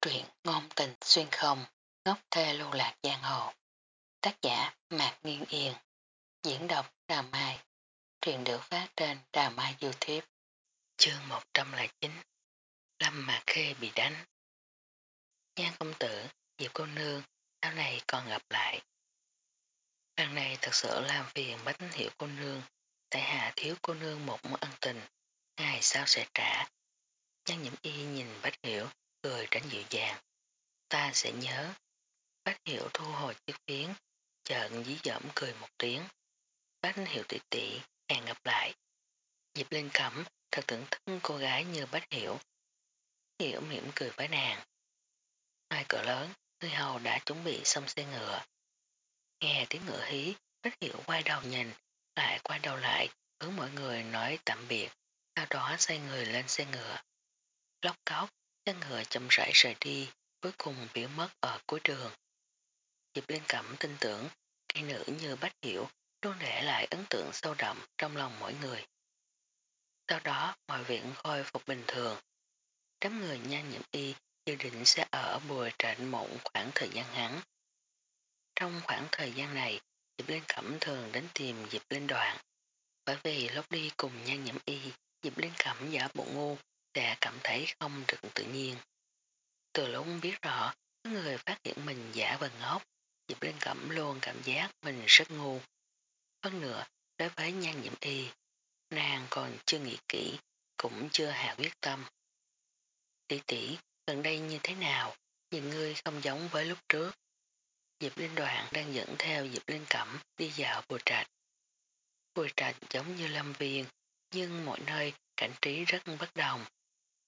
Truyện ngôn tình xuyên không, ngốc thê lưu lạc giang hồ. Tác giả Mạc Nghiên Yên. Diễn đọc Đà Mai. Truyện được phát trên Đà Mai Youtube. Chương 109 Lâm Mạc Khê bị đánh. Nhan công tử, Diệp cô nương, sau này còn gặp lại. Lần này thật sự làm phiền bách hiểu cô nương, tại hạ thiếu cô nương một món ân tình, ngày sau sẽ trả. Nhan nhiễm y nhìn bách hiểu, cười tránh dịu dàng. Ta sẽ nhớ. Bác hiệu thu hồi chiếc phiến, chợn dí dẫm cười một tiếng. Bác hiệu tỷ tỷ, hẹn gặp lại. Dịp lên cẩm, thật tưởng thức cô gái như Bách hiệu. Hiểu mỉm cười với nàng. Hai cửa lớn, người hầu đã chuẩn bị xong xe ngựa. Nghe tiếng ngựa hí, Bách hiệu quay đầu nhìn, lại quay đầu lại, hướng mọi người nói tạm biệt, sau đó xoay người lên xe ngựa. Lóc cóc, Chân ngựa chậm rãi rời đi, cuối cùng biến mất ở cuối đường. Diệp Liên Cẩm tin tưởng, cây nữ như Bách Hiểu luôn để lại ấn tượng sâu đậm trong lòng mỗi người. Sau đó, mọi viện khôi phục bình thường. Đám người nhan nhiễm y dự định sẽ ở bùa trệnh mộng khoảng thời gian ngắn. Trong khoảng thời gian này, Diệp Liên Cẩm thường đến tìm Diệp Linh Đoạn. Bởi vì lúc đi cùng nhan nhiễm y, Diệp Liên Cẩm giả bộ ngu sẽ cảm thấy không được tự nhiên. Từ lúc biết rõ, có người phát hiện mình giả và ngốc, Diệp Linh Cẩm luôn cảm giác mình rất ngu. Hơn nữa, đối với nhan nhiễm y, nàng còn chưa nghĩ kỹ, cũng chưa hạ quyết tâm. Tỷ tỷ, gần đây như thế nào, nhìn ngươi không giống với lúc trước. Diệp Linh Đoạn đang dẫn theo Diệp Linh Cẩm đi dạo bùa trạch. Bùa trạch giống như lâm viên, nhưng mọi nơi cảnh trí rất bất đồng.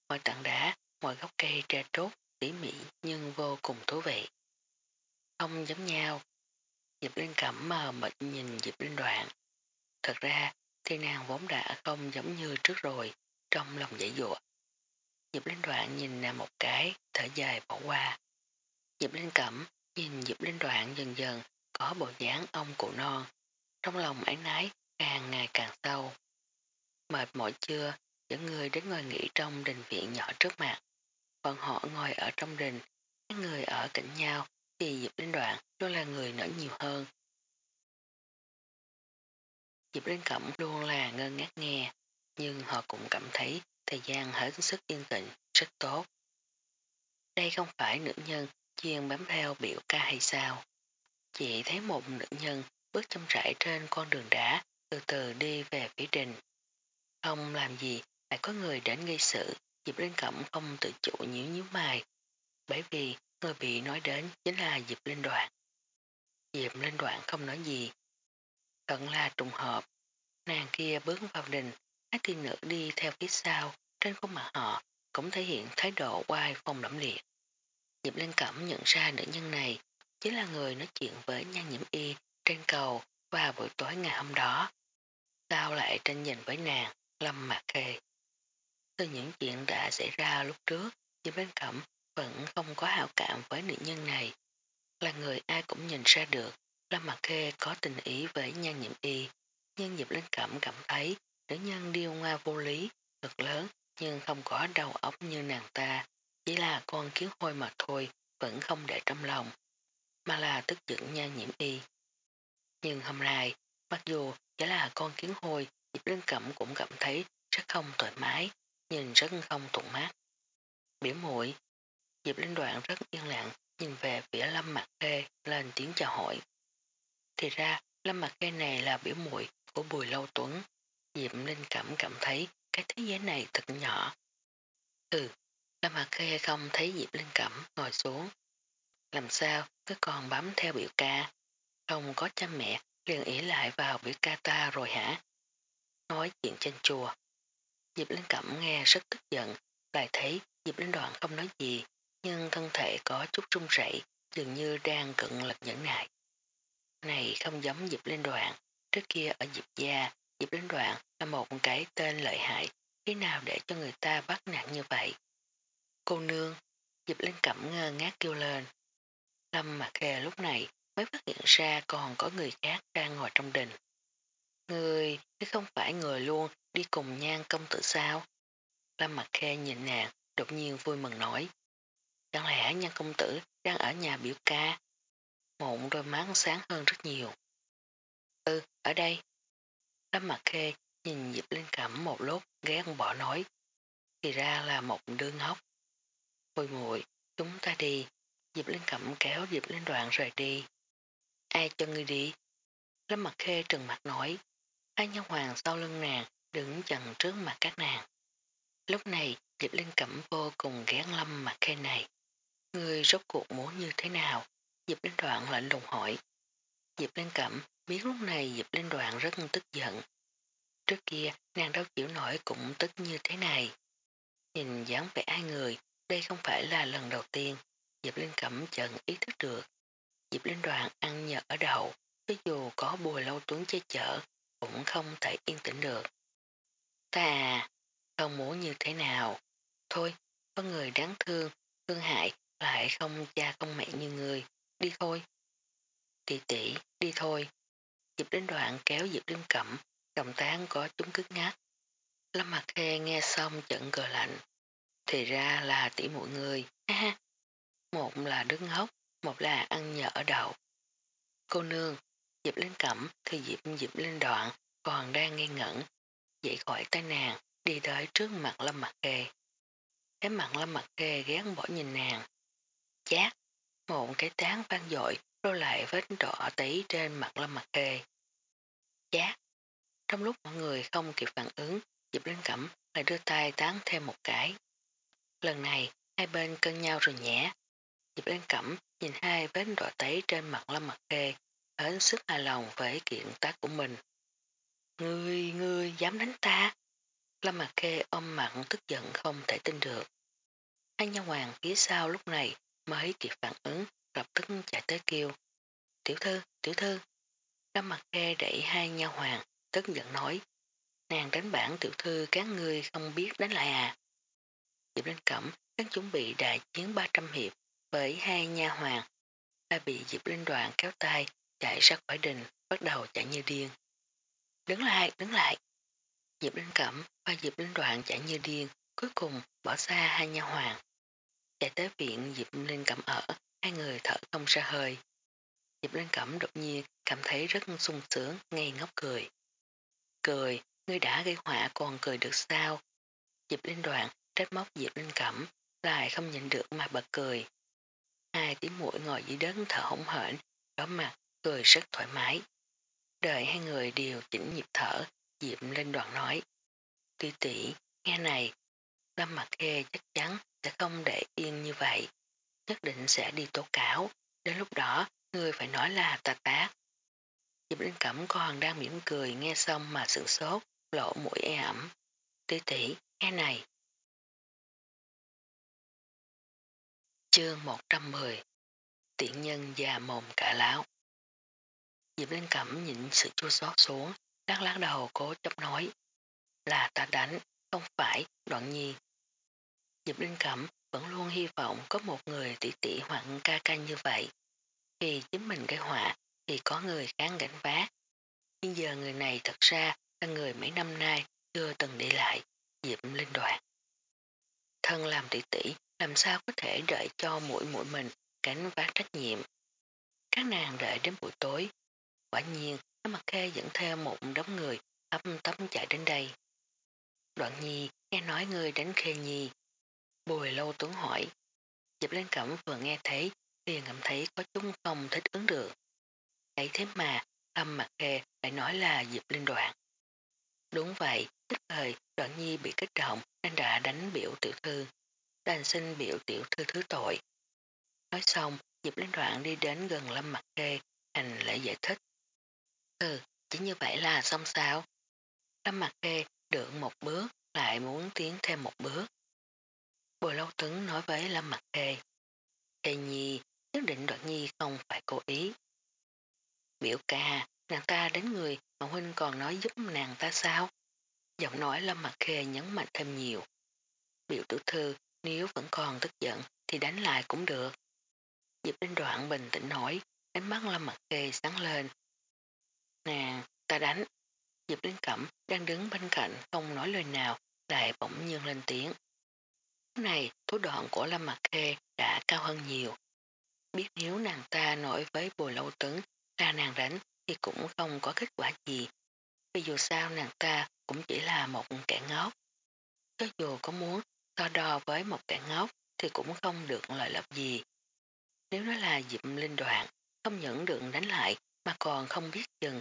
Mọi tảng đá, mọi gốc cây tre trốt, tỉ mỉ nhưng vô cùng thú vị. Không giống nhau. Diệp Linh Cẩm mờ mịt nhìn Diệp Linh Đoạn. Thật ra thì nàng vốn đã không giống như trước rồi, trong lòng dãy dụa. Diệp Linh Đoạn nhìn nàng một cái, thở dài bỏ qua. Diệp Linh Cẩm nhìn Diệp Linh Đoạn dần dần có bộ dáng ông cụ non. Trong lòng ái nái càng ngày càng sâu. Mệt mỏi chưa, dẫn người đến ngồi nghỉ trong đình viện nhỏ trước mặt. Bọn họ ngồi ở trong đình, các người ở cạnh nhau thì Diệp Linh Đoạn luôn là người nở nhiều hơn. Diệp Linh Cẩm luôn là ngơ ngác nghe, nhưng họ cũng cảm thấy thời gian hết sức yên tĩnh, rất tốt. Đây không phải nữ nhân chuyên bám theo biểu ca hay sao. Chị thấy một nữ nhân bước chăm rãi trên con đường đá, từ từ đi về phía đình. Không làm gì lại có người đến gây sự, Diệp Linh Cẩm không tự chủ nhíu nhíu mày, bởi vì người bị nói đến chính là Diệp Linh Đoạn. Diệp Linh Đoạn không nói gì. Cận là trùng hợp, nàng kia bước vào đình, hai tiên nữ đi theo phía sau, trên khuôn mặt họ cũng thể hiện thái độ oai phong lẫm liệt. Diệp Linh Cẩm nhận ra nữ nhân này chính là người nói chuyện với nhan nhiễm y trên cầu vào buổi tối ngày hôm đó. Sao lại tranh giành với nàng, Lâm Mạc Khê. Từ những chuyện đã xảy ra lúc trước, Diệp Linh Cẩm vẫn không có hảo cảm với nữ nhân này. Là người ai cũng nhìn ra được, Lâm Mặt Khê có tình ý với nhan nhiễm y, nhưng Diệp Linh Cẩm cảm thấy nữ nhân điêu ngoa vô lý, cực lớn, nhưng không có đầu óc như nàng ta, chỉ là con kiến hôi mà thôi, vẫn không để trong lòng, mà là tức giận nhan nhiễm y. Nhưng hôm nay, mặc dù chỉ là con kiến hôi, Diệp Linh Cẩm cũng cảm thấy rất không thoải mái, nhìn rất không thuận mắt. Biểu mũi, Diệp Linh Đoạn rất yên lặng nhìn về phía Lâm Mặt Khê lên tiếng chào hỏi. Thì ra Lâm Mặt Khê này là biểu muội của Bùi Lâu Tuấn. Diệp Linh cảm cảm thấy cái thế giới này thật nhỏ. Ừ, Lâm Mặt Khê không thấy Diệp Linh Cẩm ngồi xuống. Làm sao cứ còn bám theo biểu ca. Không có cha mẹ liền ý lại vào biểu ca ta rồi hả? Nói chuyện trên chùa. Diệp Linh Cẩm nghe rất tức giận, lại thấy Diệp Linh Đoạn không nói gì, nhưng thân thể có chút run rẩy, dường như đang cận lực nhẫn nại. Này không giống Diệp Linh Đoạn, trước kia ở Diệp Gia, Diệp Linh Đoạn là một cái tên lợi hại, khi nào để cho người ta bắt nạn như vậy? Cô nương, Diệp Linh Cẩm ngơ ngác kêu lên. Lâm mặt kề lúc này mới phát hiện ra còn có người khác đang ngồi trong đình. Người, chứ không phải người luôn đi cùng nhan công tử sao? Lâm mặt khe nhìn nàng, đột nhiên vui mừng nói. chẳng lẽ nhan công tử đang ở nhà biểu ca? mộng đôi mắt sáng hơn rất nhiều. Ừ, ở đây. Lâm mặt khê nhìn dịp lên Cẩm một lúc ghé bỏ nói. Thì ra là một đứa ngốc. Mùi muội chúng ta đi. Dịp lên Cẩm kéo dịp lên Đoạn rời đi. Ai cho ngươi đi? Lâm mặt khê trừng mặt nói. Hai nhân hoàng sau lưng nàng đứng chặn trước mặt các nàng. Lúc này Diệp Linh Cẩm vô cùng ghét Lâm mặt khe này. người rốt cuộc muốn như thế nào? Diệp Linh Đoạn lạnh lùng hỏi. Diệp Linh Cẩm biết lúc này Diệp Linh Đoạn rất tức giận. Trước kia nàng đâu chịu nổi cũng tức như thế này. Nhìn dáng vẻ ai người, đây không phải là lần đầu tiên. Diệp Linh Cẩm chận ý thức được. Diệp Linh Đoạn ăn nhờ ở đầu, ví dù có bùi lâu tuấn che chở, cũng không thể yên tĩnh được. Ta à, không muốn như thế nào. Thôi, có người đáng thương, thương hại, lại không cha không mẹ như người. Đi thôi. Tỷ tỷ, đi thôi. Dịp đến Đoạn kéo Diệp đêm Cẩm, động tán có chúng cứng ngát. Lâm Mặt Khe nghe xong trận cờ lạnh. Thì ra là tỷ mỗi người. Ha Một là đứng hốc, một là ăn nhở ở đậu. Cô nương, Diệp Linh Cẩm thì Diệp Diệp Linh Đoạn còn đang nghi ngẩn. Dậy khỏi tay nàng, đi tới trước mặt Lâm Mặt Kê. Cái mặt Lâm Mặt Kê ghét bỏ nhìn nàng. Chát, một cái tán vang dội rồi lại vết đỏ tí trên mặt Lâm Mặt Kê. Chát, trong lúc mọi người không kịp phản ứng, Diệp Linh Cẩm lại đưa tay tán thêm một cái. Lần này, hai bên cân nhau rồi nhẹ. Diệp Linh Cẩm nhìn hai vết đỏ tấy trên mặt Lâm Mặt Khê, hết sức hài lòng với kiện tác của mình. Ngươi, ngươi dám đánh ta? Lâm Mặt Khê ôm mặn tức giận không thể tin được. Hai nha hoàng phía sau lúc này mới kịp phản ứng, lập tức chạy tới kêu. Tiểu thư, tiểu thư. Lâm Mặt Khê đẩy hai nha hoàng, tức giận nói. Nàng đánh bản tiểu thư các ngươi không biết đánh lại à. Diệp Linh Cẩm đang chuẩn bị đại chiến 300 hiệp với hai nha hoàng. ta bị Diệp Linh Đoạn kéo tay chạy ra khỏi đình, bắt đầu chạy như điên. Đứng lại, đứng lại. Diệp Linh Cẩm và Diệp Linh Đoạn chạy như điên, cuối cùng bỏ xa hai nha hoàng. Chạy tới viện Diệp Linh Cẩm ở, hai người thở không ra hơi. Diệp Linh Cẩm đột nhiên cảm thấy rất sung sướng, ngây ngốc cười. Cười, ngươi đã gây họa còn cười được sao? Diệp Linh Đoạn trách móc Diệp Linh Cẩm, lại không nhìn được mà bật cười. Hai tiếng mũi ngồi dưới đất thở hổn hển, đỏ mặt, cười rất thoải mái. Đợi hai người đều chỉnh nhịp thở, Diệp lên Đoạn nói. Tuy tỷ, nghe này, Lâm Mặt Khê chắc chắn sẽ không để yên như vậy. Nhất định sẽ đi tố cáo. Đến lúc đó, người phải nói là ta tác. Diệp Linh Cẩm còn đang mỉm cười nghe xong mà sửng sốt, lộ mũi e ẩm. Tỷ tỷ, nghe này. Chương 110 Tiện nhân già mồm cả láo Diệp Linh Cẩm nhịn sự chua xót xuống, lắc lắc đầu cố chấp nói. Là ta đánh, không phải, đoạn nhi. Diệp Linh Cẩm vẫn luôn hy vọng có một người tỷ tỷ hoặc ca ca như vậy. Khi chính mình gây họa thì có người kháng gánh vác. Nhưng giờ người này thật ra là người mấy năm nay chưa từng đi lại, Diệp Linh Đoạn. Thân làm tỷ tỷ làm sao có thể đợi cho mũi mũi mình gánh vác trách nhiệm. Các nàng đợi đến buổi tối. Quả nhiên, lâm mặt khê dẫn theo một đống người âm tấm chạy đến đây. Đoạn nhi, nghe nói người đánh khê nhi. Bùi lâu tuấn hỏi. Diệp Lên Cẩm vừa nghe thấy, liền cảm thấy có chúng không thích ứng được. Ấy thế mà, lâm mặt khê lại nói là Diệp Linh đoạn. Đúng vậy, tức thời đoạn nhi bị kích động nên đã đánh biểu tiểu thư. Đành xin biểu tiểu thư thứ tội. Nói xong, Diệp Linh đoạn đi đến gần lâm mặt khê, hành lễ giải thích. Ừ, chỉ như vậy là xong sao? Lâm mặt khê được một bước, lại muốn tiến thêm một bước. Bùi lâu Tấn nói với Lâm mặt khê. Khê nhi, nhất định đoạn nhi không phải cố ý. Biểu ca, nàng ta đến người mà huynh còn nói giúp nàng ta sao? Giọng nói Lâm mặt khê nhấn mạnh thêm nhiều. Biểu tử thư, nếu vẫn còn tức giận thì đánh lại cũng được. Diệp Linh Đoạn bình tĩnh nói, ánh mắt Lâm mặt khê sáng lên. Nàng, ta đánh. Diệp Linh Cẩm đang đứng bên cạnh không nói lời nào, lại bỗng nhiên lên tiếng. Lúc này thủ đoạn của Lâm mặc Khê đã cao hơn nhiều. Biết nếu nàng ta nói với bùi lâu tấn là nàng đánh thì cũng không có kết quả gì. Vì dù sao nàng ta cũng chỉ là một kẻ ngốc. Cho dù có muốn so đo với một kẻ ngốc thì cũng không được lợi lộc gì. Nếu nó là diệp linh đoạn, không những được đánh lại mà còn không biết chừng,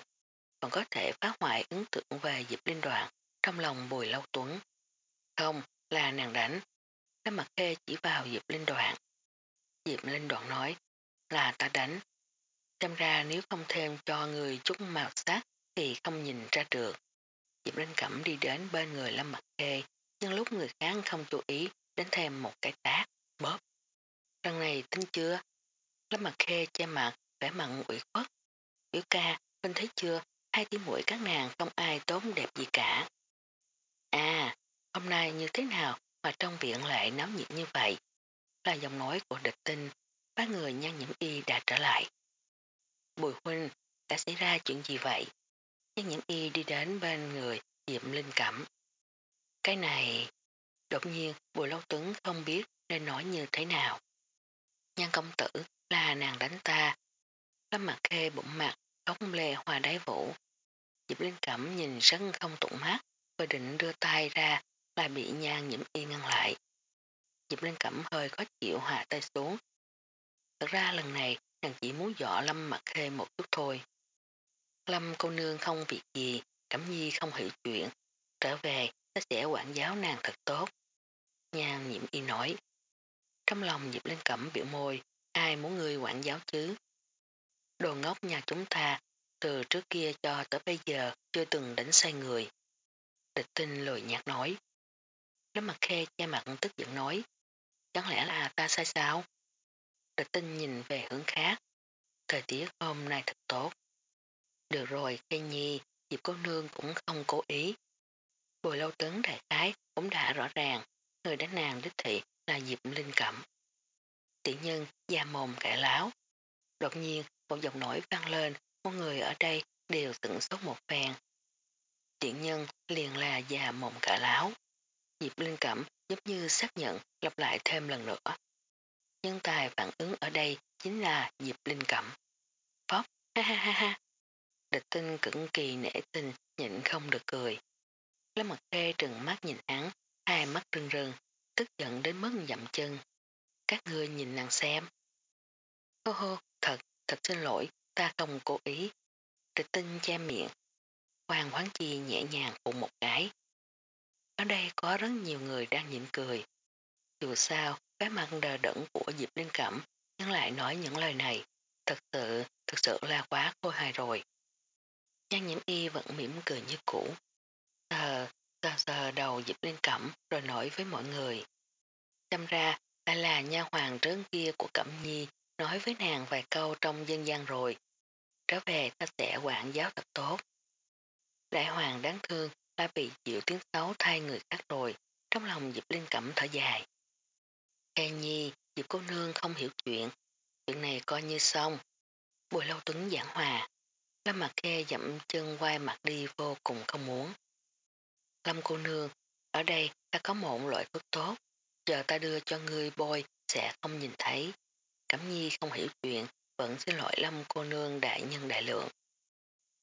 còn có thể phá hoại ấn tượng về dịp linh đoạn trong lòng bùi lâu tuấn. Không, là nàng đánh. Lâm mặt khê chỉ vào dịp linh đoạn. Diệp linh đoạn nói là ta đánh. Xem ra nếu không thêm cho người chút màu sắc thì không nhìn ra được. Diệp Linh Cẩm đi đến bên người Lâm Mặt Khê, nhưng lúc người khác không chú ý đến thêm một cái tác, bóp. Lần này tính chưa? Lâm Mặt Khê che mặt, vẻ mặn ủy khuất. Biểu ca, Huynh thấy chưa, hai tiếng mũi các nàng không ai tốn đẹp gì cả. À, hôm nay như thế nào mà trong viện lại náo nhiệt như vậy? Là dòng nói của địch tinh, ba người nhan nhiễm y đã trở lại. Bùi huynh, đã xảy ra chuyện gì vậy? Nhan nhiễm y đi đến bên người Diệm Linh Cẩm. Cái này, đột nhiên Bùi Lâu Tuấn không biết nên nói như thế nào. Nhan công tử là nàng đánh ta. Lâm mặt khê bụng mặt, khóc lê hòa đáy vũ. Diệp Linh Cẩm nhìn sân không tụng mắt, vừa định đưa tay ra là bị nhan nhiễm y ngăn lại. Diệp Linh Cẩm hơi khó chịu hạ tay xuống. Thật ra lần này nàng chỉ muốn dọ Lâm mặt khê một chút thôi. Lâm cô nương không việc gì, Cẩm Nhi không hiểu chuyện. Trở về, ta sẽ quản giáo nàng thật tốt. Nhan nhiễm y nói. Trong lòng Diệp Linh Cẩm biểu môi, ai muốn người quản giáo chứ? Đồ ngốc nhà chúng ta, từ trước kia cho tới bây giờ chưa từng đánh sai người. Địch tinh lười nhạt nói. Lâm mặt khe che mặt tức giận nói. Chẳng lẽ là ta sai sao? Địch tinh nhìn về hướng khác. Thời tiết hôm nay thật tốt. Được rồi, khe Nhi, dịp cô nương cũng không cố ý. Bùi lâu tấn đại khái cũng đã rõ ràng, người đánh nàng đích thị là dịp linh cẩm. Tỷ nhân da mồm cải láo. Đột nhiên, một giọng nổi vang lên, mọi người ở đây đều từng sốt một phen. Tiện nhân liền là già mồm cả láo. Diệp Linh Cẩm giống như xác nhận lặp lại thêm lần nữa. Nhân tài phản ứng ở đây chính là Diệp Linh Cẩm. Phóc, ha ha ha ha. Địch tinh cực kỳ nể tình nhịn không được cười. Lâm mặt khê trừng mắt nhìn hắn, hai mắt rưng rưng, tức giận đến mức dậm chân. Các ngươi nhìn nàng xem. Hô hô, thật, thật xin lỗi, ta không cố ý. Trịch tinh che miệng. Hoàng hoáng chi nhẹ nhàng phụ một cái. Ở đây có rất nhiều người đang nhịn cười. Dù sao, cái mặt đờ đẫn của Diệp Linh Cẩm nhưng lại nói những lời này. Thật sự, thật sự là quá khôi hài rồi. Nhan nhiễm y vẫn mỉm cười như cũ. Sờ, sờ sờ đầu Diệp Linh Cẩm rồi nói với mọi người. Xem ra, ta là nha hoàng trớn kia của Cẩm Nhi nói với nàng vài câu trong dân gian rồi. Trở về ta sẽ quản giáo thật tốt. Đại hoàng đáng thương đã bị chịu tiếng xấu thay người khác rồi, trong lòng Diệp Linh Cẩm thở dài. Khe nhi, Diệp cô nương không hiểu chuyện, chuyện này coi như xong. Bùi lâu tuấn giảng hòa, Lâm mặt khe dậm chân quay mặt đi vô cùng không muốn. Lâm cô nương, ở đây ta có một loại thuốc tốt, giờ ta đưa cho ngươi bôi sẽ không nhìn thấy. Cẩm nhi không hiểu chuyện, vẫn xin lỗi Lâm cô nương đại nhân đại lượng.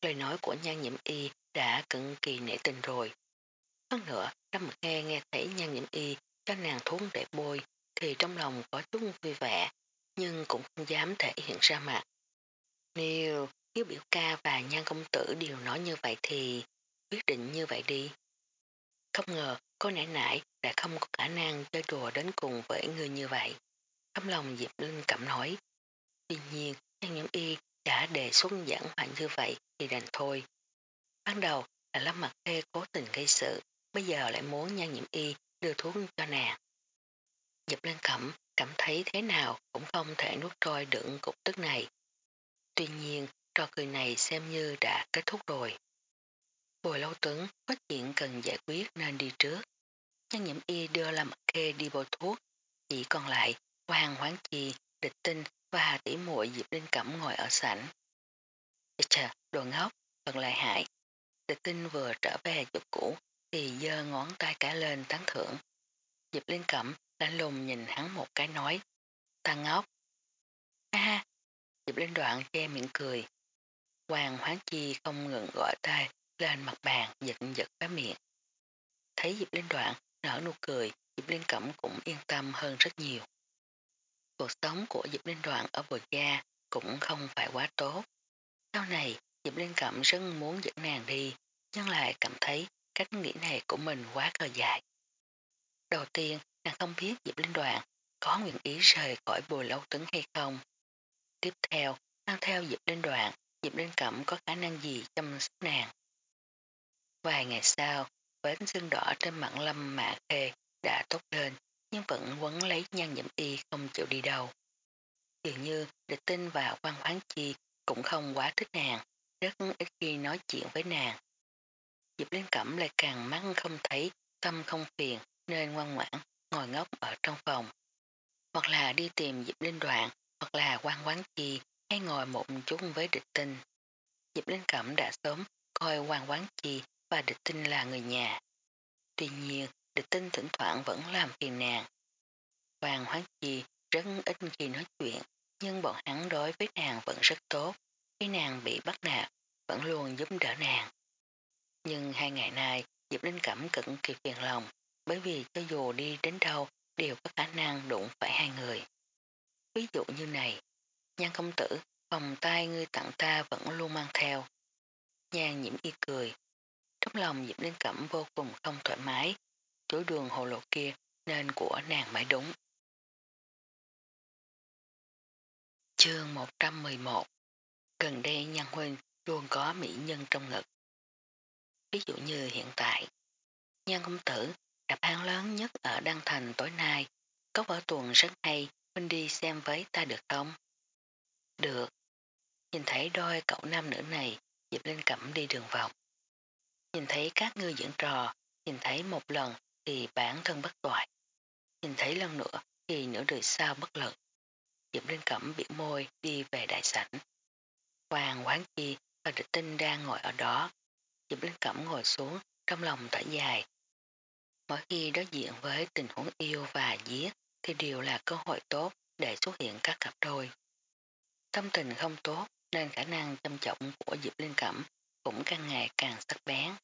Lời nói của nhan nhiễm y đã cực kỳ nể tình rồi. Hơn nữa, Lâm Mật Nghe nghe thấy nhan nhiễm y cho nàng thuốc để bôi thì trong lòng có chút vui vẻ nhưng cũng không dám thể hiện ra mặt. Nếu, nếu biểu ca và nhan công tử đều nói như vậy thì quyết định như vậy đi. Không ngờ cô nãy nãy đã không có khả năng chơi đùa đến cùng với người như vậy. Trong lòng Diệp Linh cảm nói. Tuy nhiên, Trang nhiễm y đã đề xuất giảng hòa như vậy thì đành thôi. Ban đầu là Lâm Mặt Khê cố tình gây sự, bây giờ lại muốn nhan nhiễm y đưa thuốc cho nàng. diệp linh cẩm, cảm thấy thế nào cũng không thể nuốt trôi đựng cục tức này. Tuy nhiên, trò cười này xem như đã kết thúc rồi. Bùi lâu tuấn có chuyện cần giải quyết nên đi trước. Nhan nhiễm y đưa Lâm Mặt Khê đi bôi thuốc, chỉ còn lại Hoàng Hoáng Chi, Địch Tinh và tỷ muội Diệp Linh Cẩm ngồi ở sảnh. Chà, đồ ngốc, thật lợi hại. Địch tinh vừa trở về chỗ cũ thì giơ ngón tay cả lên tán thưởng. Diệp Liên Cẩm lạnh lùng nhìn hắn một cái nói, ta ngốc. Ha ha, Diệp Linh đoạn che miệng cười. Hoàng hoáng chi không ngừng gọi tay lên mặt bàn giật giật cái miệng. Thấy Diệp Linh đoạn nở nụ cười, Diệp Linh Cẩm cũng yên tâm hơn rất nhiều. Cuộc sống của Diệp Linh đoạn ở bờ gia cũng không phải quá tốt. Sau này, Diệp Linh Cẩm rất muốn dẫn nàng đi, nhưng lại cảm thấy cách nghĩ này của mình quá cờ dài. Đầu tiên, nàng không biết Diệp Linh Đoạn có nguyện ý rời khỏi bùi lâu tấn hay không. Tiếp theo, mang theo Diệp Linh Đoạn, Diệp Linh Cẩm có khả năng gì chăm sóc nàng. Vài ngày sau, vết xương đỏ trên mặt lâm mạ khê đã tốt lên, nhưng vẫn quấn lấy nhan nhiễm y không chịu đi đâu. Dường như địch tinh và quan khoáng chi cũng không quá thích nàng, rất ít khi nói chuyện với nàng. Diệp Linh Cẩm lại càng mắt không thấy, tâm không phiền, nên ngoan ngoãn, ngồi ngốc ở trong phòng. Hoặc là đi tìm Diệp Linh Đoạn, hoặc là quan quán chi, hay ngồi một chút với địch tinh. Diệp Linh Cẩm đã sớm coi quan quán chi và địch tinh là người nhà. Tuy nhiên, địch tinh thỉnh thoảng vẫn làm phiền nàng. Hoàng hoán chi rất ít khi nói chuyện, nhưng bọn hắn đối với nàng vẫn rất tốt. Khi nàng bị bắt nạt, vẫn luôn giúp đỡ nàng. Nhưng hai ngày nay, Diệp Linh Cẩm cực kỳ phiền lòng, bởi vì cho dù đi đến đâu đều có khả năng đụng phải hai người. Ví dụ như này, nhan công tử, vòng tay ngươi tặng ta vẫn luôn mang theo. Nhan nhiễm y cười. Trong lòng Diệp Linh Cẩm vô cùng không thoải mái, chối đường hồ lộ kia nên của nàng mới đúng. Chương 111 Gần đây nhân Huynh luôn có mỹ nhân trong ngực. Ví dụ như hiện tại, Nhan công tử đạp hang lớn nhất ở Đăng Thành tối nay, có vở tuần rất hay, Huynh đi xem với ta được không? Được. Nhìn thấy đôi cậu nam nữ này, dịp lên Cẩm đi đường vòng. Nhìn thấy các ngươi diễn trò, nhìn thấy một lần thì bản thân bất toại. Nhìn thấy lần nữa thì nửa đời sau bất lực. Diệp Linh Cẩm biểu môi đi về đại sảnh. Hoàng Quán Chi và địch tinh đang ngồi ở đó. Diệp Linh Cẩm ngồi xuống trong lòng thở dài. Mỗi khi đối diện với tình huống yêu và giết thì đều là cơ hội tốt để xuất hiện các cặp đôi. Tâm tình không tốt nên khả năng chăm trọng của Diệp Linh Cẩm cũng càng ngày càng sắc bén.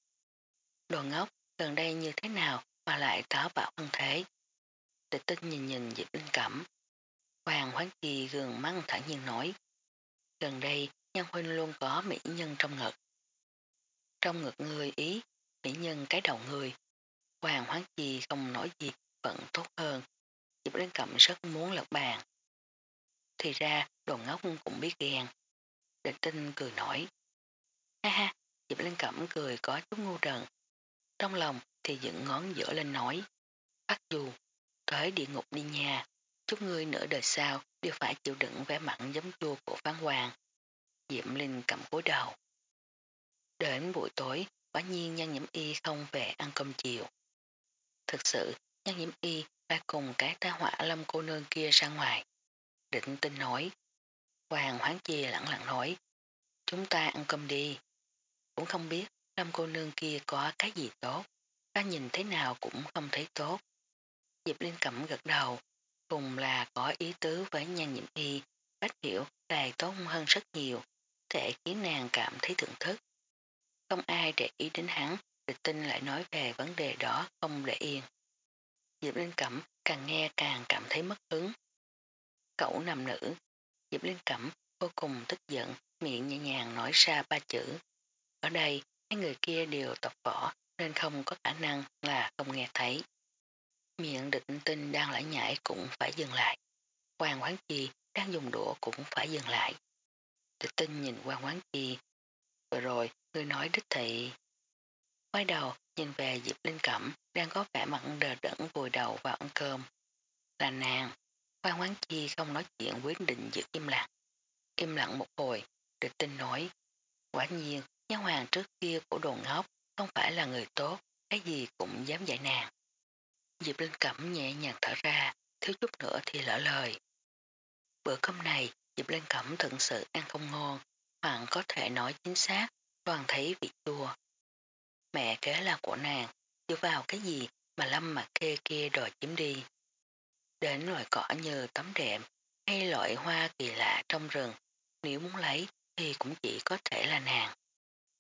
Đồ ngốc, gần đây như thế nào mà lại táo bạo hơn thế? Địch tinh nhìn nhìn Diệp Linh Cẩm. Hoàng Hoáng Chi gường mắt thản nhiên nói. Gần đây, Nhân Huynh luôn có mỹ nhân trong ngực. Trong ngực người ý, mỹ nhân cái đầu người. Hoàng Hoáng Chi không nói gì vẫn tốt hơn. Diệp Linh Cẩm rất muốn lật bàn. Thì ra, đồ ngốc cũng biết ghen. Địch tinh cười nổi. Ha ha, Diệp Linh Cẩm cười có chút ngu đần. Trong lòng thì dựng ngón giữa lên nói. Bắt dù, tới địa ngục đi nhà, chúc ngươi nửa đời sau đều phải chịu đựng vẻ mặn giấm chua của phán hoàng. Diệm Linh cầm cúi đầu. Đến buổi tối, quả nhiên Nhan Nhiễm Y không về ăn cơm chiều. Thực sự, Nhan Nhiễm Y đã cùng cái ta hỏa lâm cô nương kia ra ngoài. Định tin nói. Hoàng hoáng chia lặng lặng nói. Chúng ta ăn cơm đi. Cũng không biết lâm cô nương kia có cái gì tốt. Ta nhìn thế nào cũng không thấy tốt. Diệp Linh cẩm gật đầu. Cùng là có ý tứ với nhan nhịn y. Bách hiểu tài tốt hơn rất nhiều. Thể khiến nàng cảm thấy thưởng thức. Không ai để ý đến hắn. Địch tinh lại nói về vấn đề đó không để yên. Diệp Linh Cẩm càng nghe càng cảm thấy mất hứng. Cậu nam nữ, Diệp Linh Cẩm vô cùng tức giận, miệng nhẹ nhàng nói ra ba chữ. Ở đây, hai người kia đều tập võ nên không có khả năng là không nghe thấy. Miệng định tinh đang lãi nhảy cũng phải dừng lại. Hoàng quán chi đang dùng đũa cũng phải dừng lại. Địch tinh nhìn quan quán chi. vừa rồi, người nói đích thị. Quay đầu, nhìn về Diệp Linh Cẩm đang có vẻ mặn đờ đẫn vùi đầu vào ăn cơm. Là nàng, quan quán chi không nói chuyện quyết định giữ im lặng. Im lặng một hồi, địch tinh nói. Quả nhiên, Nha hoàng trước kia của đồ ngốc không phải là người tốt, cái gì cũng dám dạy nàng. Diệp Linh Cẩm nhẹ nhàng thở ra, thiếu chút nữa thì lỡ lời. Bữa cơm này, Diệp Linh Cẩm thực sự ăn không ngon, hoặc có thể nói chính xác, toàn thấy vị chua. Mẹ kế là của nàng, dựa vào cái gì mà lâm mặt kê kia đòi chiếm đi. đến loại cỏ như tấm đệm hay loại hoa kỳ lạ trong rừng, nếu muốn lấy thì cũng chỉ có thể là nàng.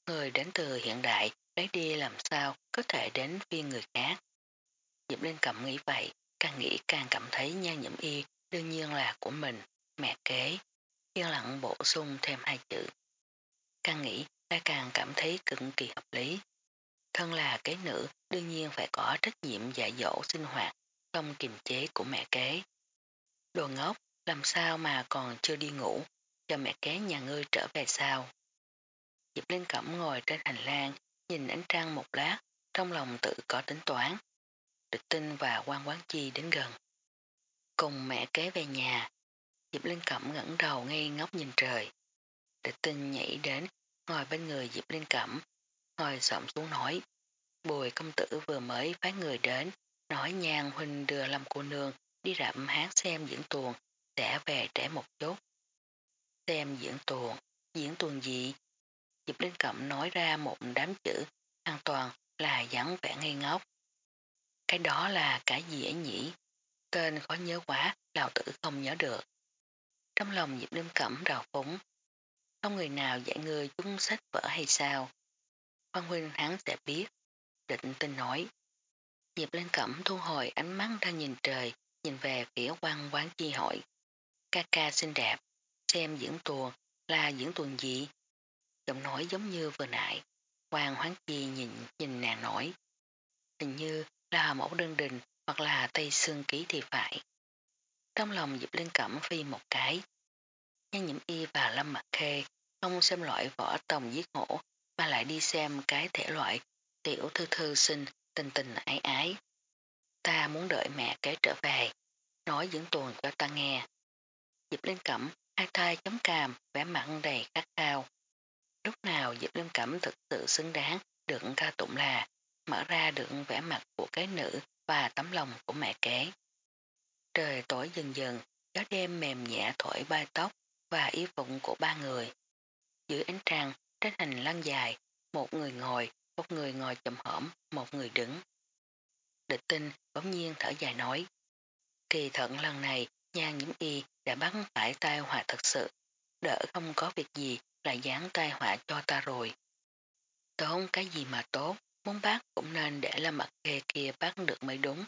Người đến từ hiện đại lấy đi làm sao có thể đến viên người khác. Diệp Linh Cẩm nghĩ vậy, càng nghĩ càng cảm thấy nhan nhiễm y đương nhiên là của mình, mẹ kế. Yên lặng bổ sung thêm hai chữ. Càng nghĩ ta càng cảm thấy cực kỳ hợp lý. Thân là kế nữ đương nhiên phải có trách nhiệm dạy dỗ sinh hoạt không kiềm chế của mẹ kế. Đồ ngốc, làm sao mà còn chưa đi ngủ, cho mẹ kế nhà ngươi trở về sao. Diệp Linh Cẩm ngồi trên hành lang, nhìn ánh trăng một lát, trong lòng tự có tính toán. Địch tinh và quan quán chi đến gần. Cùng mẹ kế về nhà, Diệp Linh Cẩm ngẩng đầu ngây ngốc nhìn trời. Địch tinh nhảy đến, ngồi bên người Diệp Linh Cẩm, ngồi sọm xuống nói. Bùi công tử vừa mới phái người đến, nói nhàn huynh đưa Lâm cô nương đi rạm hát xem diễn tuồng, sẽ về trẻ một chút. Xem diễn tuồng, diễn tuồng gì? Diệp Linh Cẩm nói ra một đám chữ, hoàn toàn là dáng vẻ ngây ngốc. Cái đó là cái gì ấy nhỉ? Tên khó nhớ quá, lão tử không nhớ được. Trong lòng Diệp Linh Cẩm rào phúng. Không người nào dạy người chúng sách vở hay sao? Văn huynh hắn sẽ biết. Định tin nói. Diệp Linh Cẩm thu hồi ánh mắt ra nhìn trời, nhìn về phía quan quán chi hỏi. Ca ca xinh đẹp, xem diễn tuồng là diễn tuồng gì? Giọng nói giống như vừa nãy, Hoàng hoán chi nhìn nhìn nàng nói. Hình như là mẫu đơn đình hoặc là tây xương ký thì phải. Trong lòng Diệp Linh Cẩm phi một cái. Nhân nhiễm y và lâm mặt khê không xem loại võ tòng giết hổ mà lại đi xem cái thể loại tiểu thư thư sinh tình tình ái ái. Ta muốn đợi mẹ kế trở về, nói dưỡng tuần cho ta nghe. Diệp Linh Cẩm, hai tay chấm càm, vẻ mặn đầy khát khao. Lúc nào Diệp Lâm Cẩm thực sự xứng đáng được ca tụng là mở ra được vẻ mặt của cái nữ và tấm lòng của mẹ kế. Trời tối dần dần, gió đêm mềm nhẹ thổi bay tóc và y phục của ba người. Dưới ánh trăng, trên hành lang dài, một người ngồi, một người ngồi chậm hõm, một người đứng. Địch tinh bỗng nhiên thở dài nói. Kỳ thận lần này, nhan nhiễm y đã bắn phải tai họa thật sự. Đỡ không có việc gì là dán tai họa cho ta rồi. Tốn cái gì mà tốt, muốn bác cũng nên để là mặt kê kia bác được mới đúng.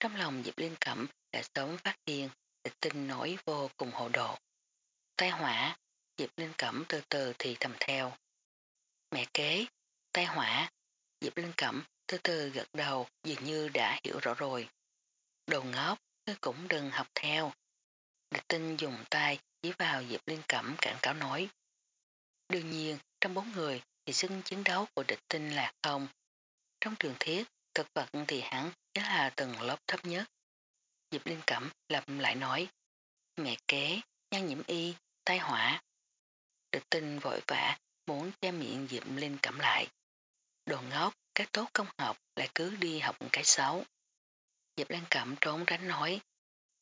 Trong lòng Diệp Liên Cẩm đã sớm phát hiện, để tinh nổi vô cùng hồ độ. Tai họa, Diệp Linh Cẩm từ từ thì thầm theo. Mẹ kế, tai họa, Diệp Linh Cẩm từ từ gật đầu dường như đã hiểu rõ rồi. Đồ ngốc, ngươi cũng đừng học theo. Địch tinh dùng tay chỉ vào Diệp Linh Cẩm cản cáo nói. Đương nhiên, trong bốn người thì sức chiến đấu của địch tinh là không. Trong trường thiết, thực vật thì hắn chính là tầng lớp thấp nhất. Diệp Linh Cẩm lặp lại nói. Mẹ kế, nhan nhiễm y, tai họa. Địch tinh vội vã muốn che miệng Diệp Linh Cẩm lại. Đồ ngốc, cái tốt công học lại cứ đi học cái xấu. Diệp liên Cẩm trốn tránh nói,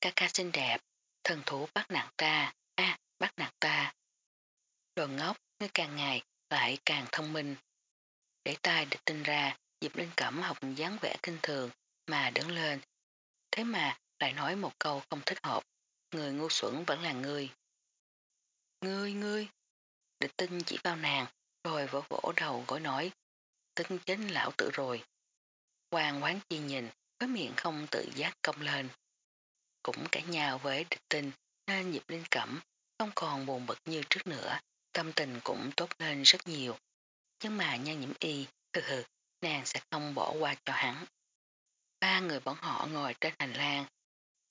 ca ca xinh đẹp, thần thủ bắt nạt ta, bắt nạt ta. Đồ ngốc, ngươi càng ngày lại càng thông minh. Để tay địch tin ra, Diệp Linh Cẩm học dáng vẻ kinh thường mà đứng lên. Thế mà lại nói một câu không thích hợp, người ngu xuẩn vẫn là ngươi. Ngươi, ngươi, địch tinh chỉ vào nàng, rồi vỗ vỗ đầu gối nói, tính chính lão tử rồi. Hoàng quán chi nhìn, với miệng không tự giác công lên. Cũng cãi nhau với địch tinh, nên Diệp Linh Cẩm không còn buồn bực như trước nữa, tâm tình cũng tốt lên rất nhiều. Nhưng mà nhan nhiễm y, hừ hừ, nàng sẽ không bỏ qua cho hắn. Ba người bọn họ ngồi trên hành lang.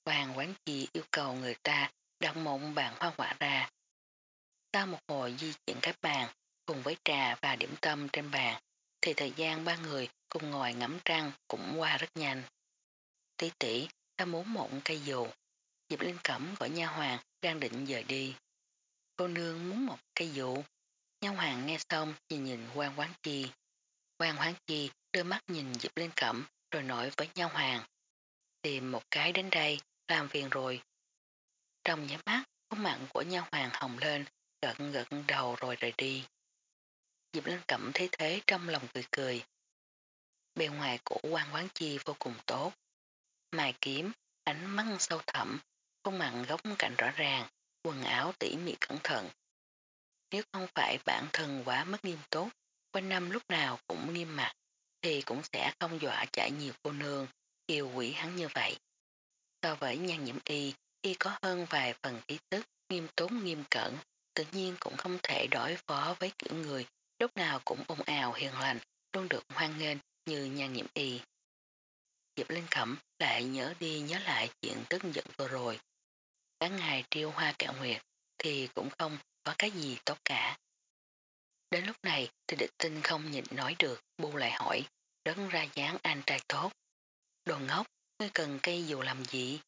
Hoàng quán chi yêu cầu người ta đặt một bàn hoa quả ra. Sau một hồi di chuyển cái bàn, cùng với trà và điểm tâm trên bàn, thì thời gian ba người cùng ngồi ngắm trăng cũng qua rất nhanh. Tí tỷ, ta muốn một cây dù. Diệp Linh Cẩm gọi nha hoàng đang định rời đi. Cô nương muốn một cây dù. Nha hoàng nghe xong nhìn nhìn quan quán chi. Quan quán chi đưa mắt nhìn Diệp Linh Cẩm rồi nói với nha hoàng. Tìm một cái đến đây, làm phiền rồi. Trong nhắm mắt, khuôn mặn của nha hoàng hồng lên, gật gật đầu rồi rời đi. Diệp Linh Cẩm thấy thế trong lòng cười cười. Bề ngoài của quan quán chi vô cùng tốt. Mài kiếm, ánh mắt sâu thẳm, khuôn mặn góc cạnh rõ ràng, quần áo tỉ mỉ cẩn thận. Nếu không phải bản thân quá mất nghiêm túc, quanh năm lúc nào cũng nghiêm mặt, thì cũng sẽ không dọa chạy nhiều cô nương, yêu quỷ hắn như vậy. So với nhan nhiễm y, y có hơn vài phần ý tức, nghiêm túc nghiêm cẩn, tự nhiên cũng không thể đối phó với kiểu người lúc nào cũng ồn ào hiền lành, luôn được hoan nghênh như nhan nhiễm y. Diệp Linh Cẩm lại nhớ đi nhớ lại chuyện tức giận vừa rồi. Các ngày triêu hoa kẹo nguyệt thì cũng không có cái gì tốt cả. Đến lúc này thì địch tinh không nhịn nói được, bu lại hỏi, đấng ra dáng anh trai tốt. Đồ ngốc, ngươi cần cây dù làm gì,